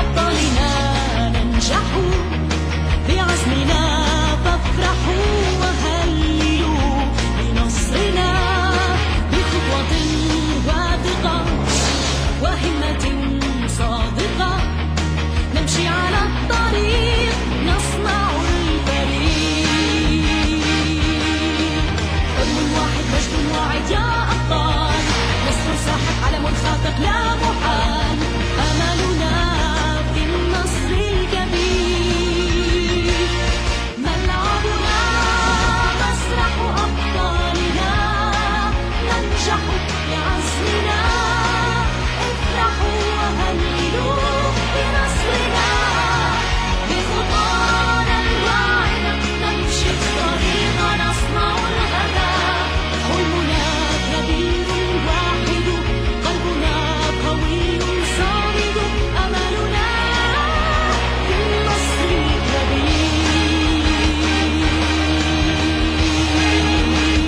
Apolinar.